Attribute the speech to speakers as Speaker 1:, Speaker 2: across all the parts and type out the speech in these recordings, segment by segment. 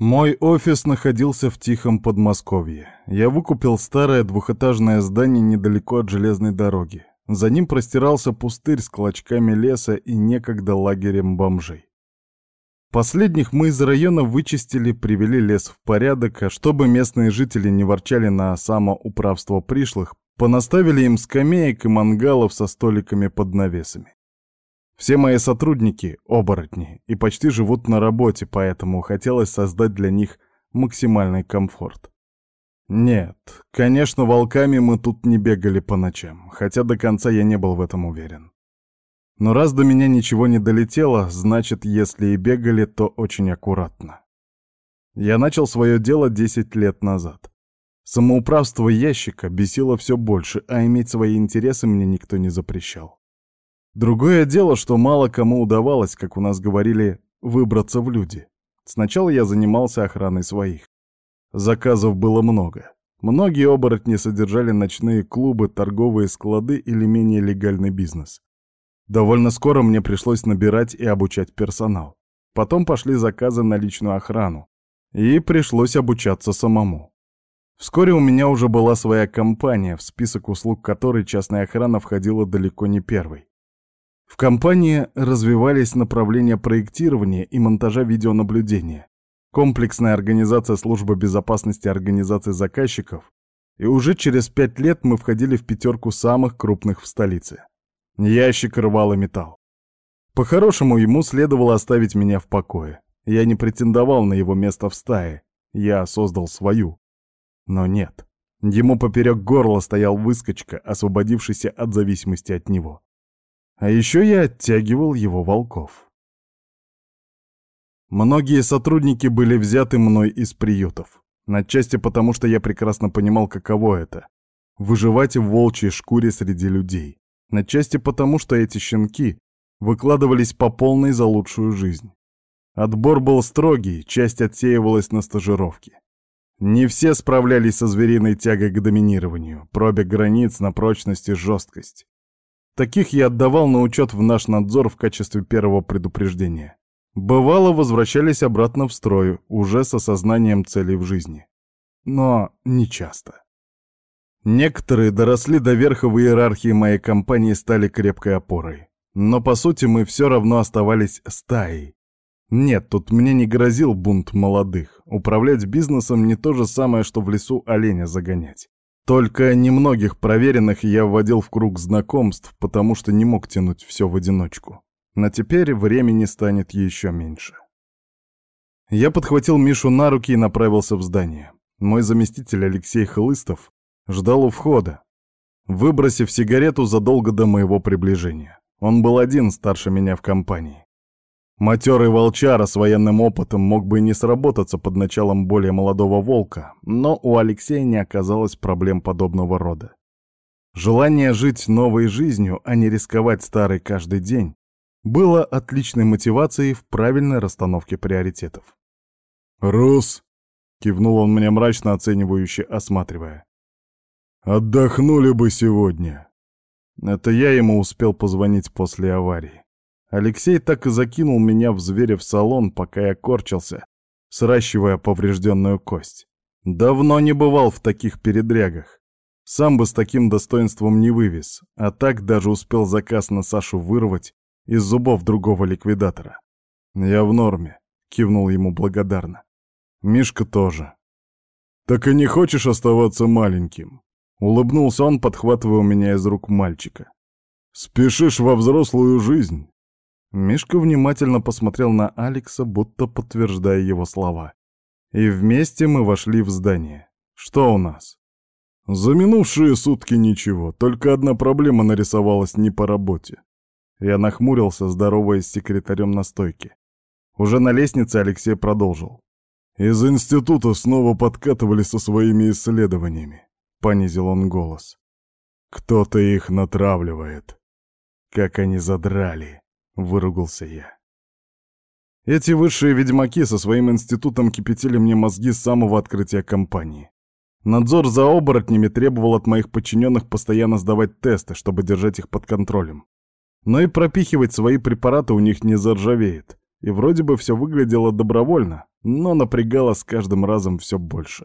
Speaker 1: Мой офис находился в тихом Подмосковье. Я выкупил старое двухэтажное здание недалеко от железной дороги. За ним простирался пустырь с клочками леса и некогда лагерем бомжей. Последних мы из района вычистили, привели лес в порядок, а чтобы местные жители не ворчали на самоуправство пришлых, понаставили им скамеек и мангалов со столиками под навесами. Все мои сотрудники — оборотни и почти живут на работе, поэтому хотелось создать для них максимальный комфорт. Нет, конечно, волками мы тут не бегали по ночам, хотя до конца я не был в этом уверен. Но раз до меня ничего не долетело, значит, если и бегали, то очень аккуратно. Я начал свое дело 10 лет назад. Самоуправство ящика бесило все больше, а иметь свои интересы мне никто не запрещал. Другое дело, что мало кому удавалось, как у нас говорили, выбраться в люди. Сначала я занимался охраной своих. Заказов было много. Многие оборотни содержали ночные клубы, торговые склады или менее легальный бизнес. Довольно скоро мне пришлось набирать и обучать персонал. Потом пошли заказы на личную охрану. И пришлось обучаться самому. Вскоре у меня уже была своя компания, в список услуг которой частная охрана входила далеко не первой. В компании развивались направления проектирования и монтажа видеонаблюдения, комплексная организация службы безопасности организации заказчиков, и уже через пять лет мы входили в пятерку самых крупных в столице. Ящик рвал и металл. По-хорошему, ему следовало оставить меня в покое. Я не претендовал на его место в стае. Я создал свою. Но нет. Ему поперек горла стоял выскочка, освободившийся от зависимости от него. А еще я оттягивал его волков. Многие сотрудники были взяты мной из приютов. Отчасти потому, что я прекрасно понимал, каково это — выживать в волчьей шкуре среди людей. Отчасти потому, что эти щенки выкладывались по полной за лучшую жизнь. Отбор был строгий, часть отсеивалась на стажировке. Не все справлялись со звериной тягой к доминированию, пробег границ на прочность и жесткость. Таких я отдавал на учет в наш надзор в качестве первого предупреждения. Бывало, возвращались обратно в строй, уже с осознанием целей в жизни. Но не часто. Некоторые доросли до верха в иерархии моей компании и стали крепкой опорой. Но по сути мы все равно оставались стаей. Нет, тут мне не грозил бунт молодых. Управлять бизнесом не то же самое, что в лесу оленя загонять. Только немногих проверенных я вводил в круг знакомств, потому что не мог тянуть все в одиночку. Но теперь времени станет еще меньше. Я подхватил Мишу на руки и направился в здание. Мой заместитель Алексей Хлыстов ждал у входа, выбросив сигарету задолго до моего приближения. Он был один старше меня в компании. Матерый волчара с военным опытом мог бы и не сработаться под началом более молодого волка, но у Алексея не оказалось проблем подобного рода. Желание жить новой жизнью, а не рисковать старой каждый день, было отличной мотивацией в правильной расстановке приоритетов. «Рус!» — кивнул он мне мрачно оценивающе, осматривая. «Отдохнули бы сегодня!» Это я ему успел позвонить после аварии. Алексей так и закинул меня в зверя в салон, пока я корчился, сращивая поврежденную кость. Давно не бывал в таких передрягах. Сам бы с таким достоинством не вывез, а так даже успел заказ на Сашу вырвать из зубов другого ликвидатора. «Я в норме», — кивнул ему благодарно. «Мишка тоже». «Так и не хочешь оставаться маленьким?» Улыбнулся он, подхватывая у меня из рук мальчика. «Спешишь во взрослую жизнь?» Мишка внимательно посмотрел на Алекса, будто подтверждая его слова. И вместе мы вошли в здание. Что у нас? За минувшие сутки ничего, только одна проблема нарисовалась не по работе. Я нахмурился, здороваясь с секретарем на стойке. Уже на лестнице Алексей продолжил. «Из института снова подкатывали со своими исследованиями», — понизил он голос. «Кто-то их натравливает. Как они задрали. — выругался я. Эти высшие ведьмаки со своим институтом кипятили мне мозги с самого открытия компании. Надзор за оборотнями требовал от моих подчиненных постоянно сдавать тесты, чтобы держать их под контролем. Но и пропихивать свои препараты у них не заржавеет. И вроде бы все выглядело добровольно, но напрягало с каждым разом все больше.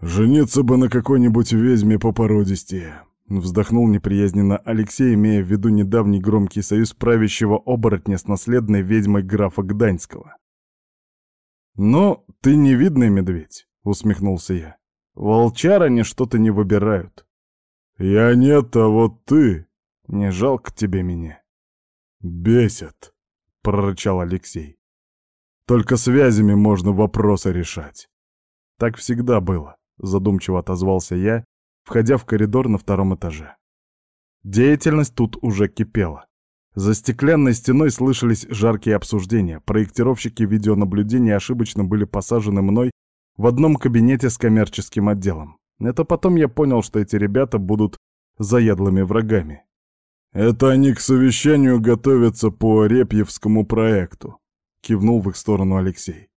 Speaker 1: «Жениться бы на какой-нибудь ведьме по породистее», — вздохнул неприязненно Алексей, имея в виду недавний громкий союз правящего оборотня с наследной ведьмой графа Гданьского. «Но ты не видный медведь», — усмехнулся я. «Волчар они что-то не выбирают». «Я нет, а вот ты...» «Не жалко тебе меня». «Бесит», — прорычал Алексей. «Только связями можно вопросы решать». «Так всегда было», — задумчиво отозвался я, входя в коридор на втором этаже. Деятельность тут уже кипела. За стеклянной стеной слышались жаркие обсуждения. Проектировщики видеонаблюдения ошибочно были посажены мной в одном кабинете с коммерческим отделом. Это потом я понял, что эти ребята будут заядлыми врагами. «Это они к совещанию готовятся по Репьевскому проекту», — кивнул в их сторону Алексей.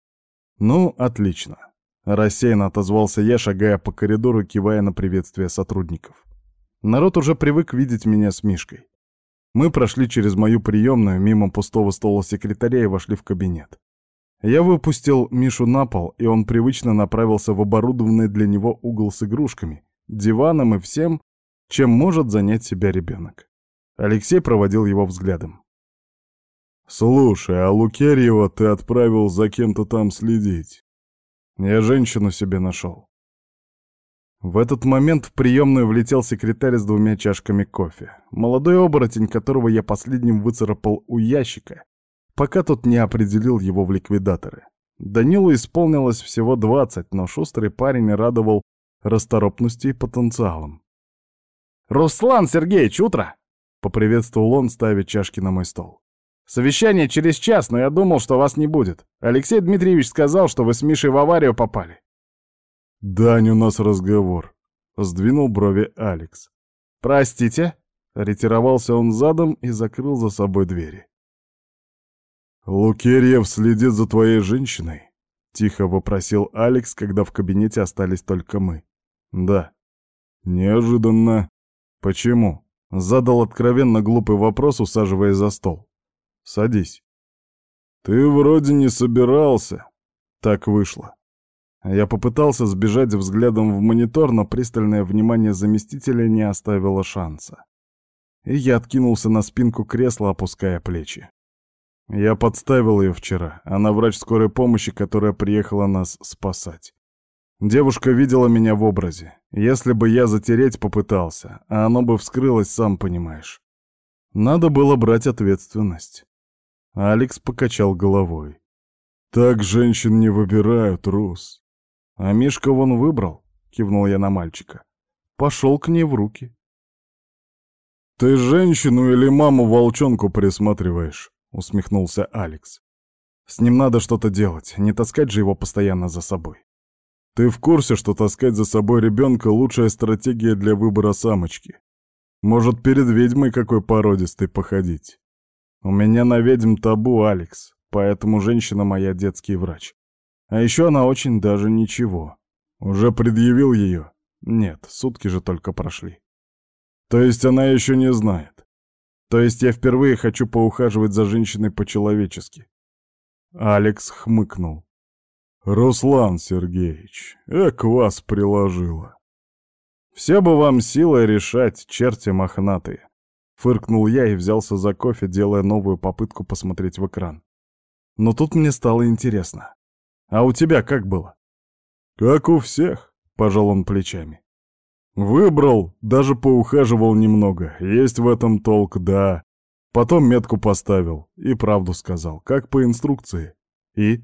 Speaker 1: «Ну, отлично. Рассеянно отозвался я, шагая по коридору, кивая на приветствие сотрудников. Народ уже привык видеть меня с Мишкой. Мы прошли через мою приемную, мимо пустого стола секретаря и вошли в кабинет. Я выпустил Мишу на пол, и он привычно направился в оборудованный для него угол с игрушками, диваном и всем, чем может занять себя ребенок. Алексей проводил его взглядом. «Слушай, а Лукерьева ты отправил за кем-то там следить. Я женщину себе нашел. В этот момент в приемную влетел секретарь с двумя чашками кофе. Молодой оборотень, которого я последним выцарапал у ящика, пока тот не определил его в ликвидаторы. Данилу исполнилось всего двадцать, но шустрый парень радовал расторопностью и потенциалом. «Руслан Сергеевич, утро!» — поприветствовал он, ставя чашки на мой стол. Совещание через час, но я думал, что вас не будет. Алексей Дмитриевич сказал, что вы с Мишей в аварию попали. «Дань, у нас разговор», — сдвинул брови Алекс. «Простите?» — ретировался он задом и закрыл за собой двери. «Лукерьев следит за твоей женщиной?» — тихо вопросил Алекс, когда в кабинете остались только мы. «Да». «Неожиданно». «Почему?» — задал откровенно глупый вопрос, усаживаясь за стол. Садись. Ты вроде не собирался. Так вышло. Я попытался сбежать взглядом в монитор, но пристальное внимание заместителя не оставило шанса. И я откинулся на спинку кресла, опуская плечи. Я подставил ее вчера. Она врач скорой помощи, которая приехала нас спасать. Девушка видела меня в образе. Если бы я затереть попытался, а оно бы вскрылось, сам понимаешь. Надо было брать ответственность. Алекс покачал головой. «Так женщин не выбирают, Рус». «А Мишка вон выбрал», — кивнул я на мальчика. «Пошел к ней в руки». «Ты женщину или маму-волчонку присматриваешь?» — усмехнулся Алекс. «С ним надо что-то делать, не таскать же его постоянно за собой». «Ты в курсе, что таскать за собой ребенка — лучшая стратегия для выбора самочки? Может, перед ведьмой какой породистой походить?» У меня на ведьм табу, Алекс, поэтому женщина моя детский врач. А еще она очень даже ничего. Уже предъявил ее? Нет, сутки же только прошли. То есть она еще не знает. То есть я впервые хочу поухаживать за женщиной по-человечески. Алекс хмыкнул. «Руслан Сергеевич, эк вас приложило. Все бы вам силой решать, черти мохнатые. Фыркнул я и взялся за кофе, делая новую попытку посмотреть в экран. Но тут мне стало интересно. А у тебя как было? Как у всех, пожал он плечами. Выбрал, даже поухаживал немного. Есть в этом толк, да. Потом метку поставил и правду сказал, как по инструкции. И?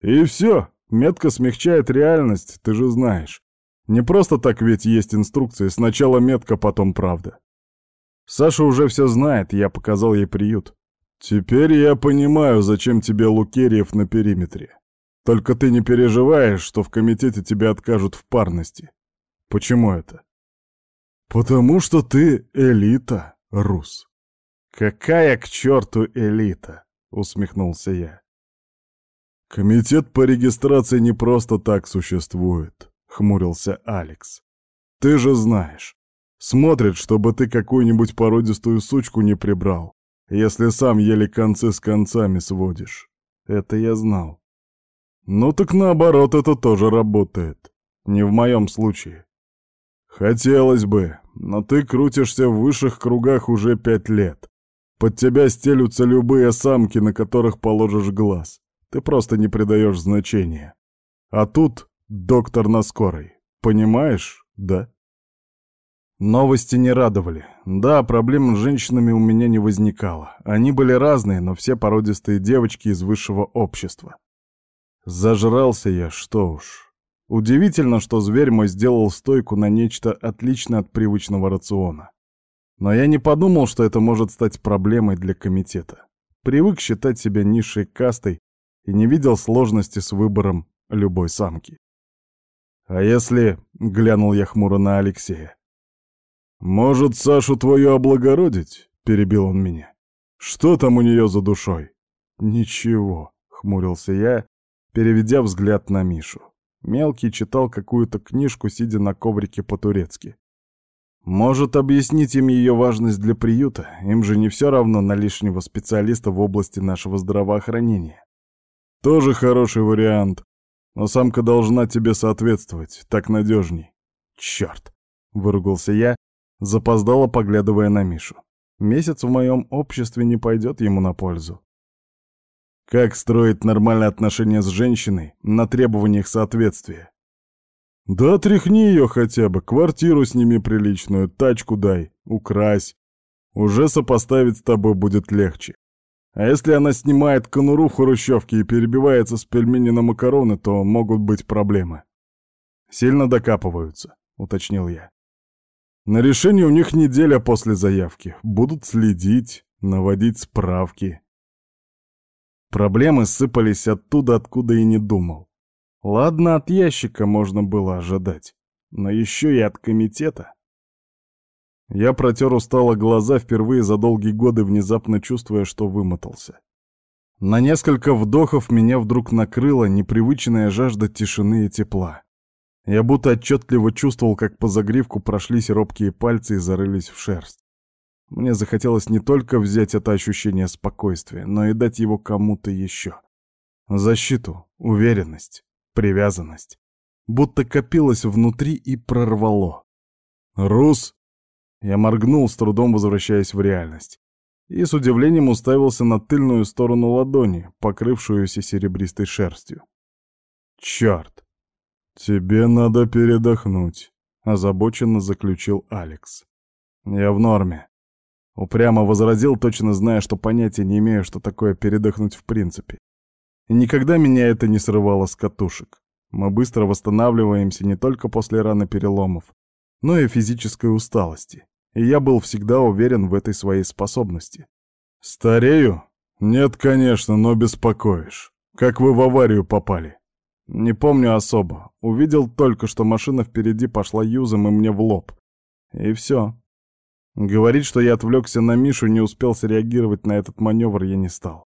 Speaker 1: И все. Метка смягчает реальность, ты же знаешь. Не просто так ведь есть инструкции, сначала метка, потом правда. Саша уже все знает, я показал ей приют. Теперь я понимаю, зачем тебе Лукерьев на периметре. Только ты не переживаешь, что в комитете тебя откажут в парности. Почему это? Потому что ты элита, Рус. Какая к черту элита? Усмехнулся я. Комитет по регистрации не просто так существует, хмурился Алекс. Ты же знаешь, Смотрит, чтобы ты какую-нибудь породистую сучку не прибрал. если сам еле концы с концами сводишь. Это я знал. Ну так наоборот, это тоже работает. Не в моем случае. Хотелось бы, но ты крутишься в высших кругах уже пять лет. Под тебя стелются любые самки, на которых положишь глаз. Ты просто не придаешь значения. А тут доктор на скорой. Понимаешь, да? Новости не радовали. Да, проблем с женщинами у меня не возникало. Они были разные, но все породистые девочки из высшего общества. Зажрался я, что уж. Удивительно, что зверь мой сделал стойку на нечто отличное от привычного рациона. Но я не подумал, что это может стать проблемой для комитета. Привык считать себя низшей кастой и не видел сложности с выбором любой самки. «А если...» — глянул я хмуро на Алексея. «Может, Сашу твою облагородить?» — перебил он меня. «Что там у нее за душой?» «Ничего», — хмурился я, переведя взгляд на Мишу. Мелкий читал какую-то книжку, сидя на коврике по-турецки. Может объяснить им ее важность для приюта, им же не все равно на лишнего специалиста в области нашего здравоохранения. Тоже хороший вариант, но самка должна тебе соответствовать, так надежней. Черт, выругался я, запоздало поглядывая на Мишу. Месяц в моем обществе не пойдет ему на пользу. Как строить нормальные отношения с женщиной на требованиях соответствия? Да тряхни ее хотя бы, квартиру сними приличную, тачку дай, укрась. Уже сопоставить с тобой будет легче. А если она снимает конуру в хрущевке и перебивается с пельмени на макароны, то могут быть проблемы. Сильно докапываются, уточнил я. На решение у них неделя после заявки. Будут следить, наводить справки. Проблемы сыпались оттуда, откуда и не думал. Ладно, от ящика можно было ожидать, но еще и от комитета. Я протер устало глаза впервые за долгие годы, внезапно чувствуя, что вымотался. На несколько вдохов меня вдруг накрыла непривычная жажда тишины и тепла. Я будто отчетливо чувствовал, как по загривку прошлись робкие пальцы и зарылись в шерсть. Мне захотелось не только взять это ощущение спокойствия, но и дать его кому-то еще. Защиту, уверенность, привязанность. Будто копилось внутри и прорвало. «Рус!» Я моргнул, с трудом возвращаясь в реальность. И с удивлением уставился на тыльную сторону ладони, покрывшуюся серебристой шерстью. «Черт! «Тебе надо передохнуть», — озабоченно заключил Алекс. «Я в норме». Упрямо возразил, точно зная, что понятия не имею, что такое передохнуть в принципе. И никогда меня это не срывало с катушек. Мы быстро восстанавливаемся не только после раны переломов, но и физической усталости. И я был всегда уверен в этой своей способности. «Старею? Нет, конечно, но беспокоишь. Как вы в аварию попали?» Не помню особо. Увидел только, что машина впереди пошла юзом и мне в лоб. И все. Говорить, что я отвлекся на Мишу, не успел среагировать на этот маневр, я не стал.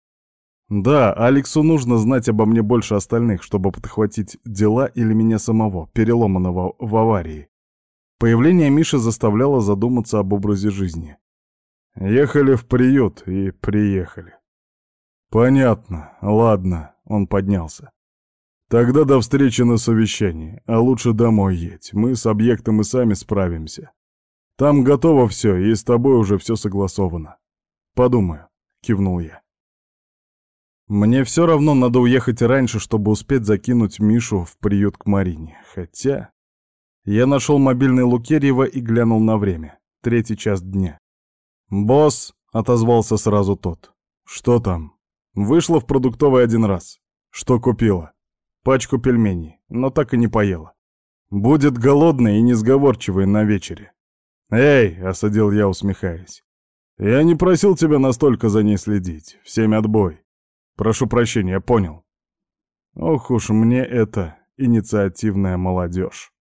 Speaker 1: Да, Алексу нужно знать обо мне больше остальных, чтобы подхватить дела или меня самого, переломанного в аварии. Появление Миши заставляло задуматься об образе жизни. Ехали в приют и приехали. Понятно, ладно, он поднялся. Тогда до встречи на совещании, а лучше домой едь. Мы с объектом и сами справимся. Там готово все, и с тобой уже все согласовано. Подумаю, кивнул я. Мне все равно надо уехать раньше, чтобы успеть закинуть Мишу в приют к Марине. Хотя... Я нашел мобильный Лукерьева и глянул на время. Третий час дня. «Босс!» — отозвался сразу тот. «Что там?» «Вышла в продуктовый один раз. Что купила?» Пачку пельменей, но так и не поела. Будет голодной и несговорчивой на вечере. «Эй!» — осадил я, усмехаясь. «Я не просил тебя настолько за ней следить. Всем отбой. Прошу прощения, понял». Ох уж мне это инициативная молодежь.